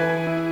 Música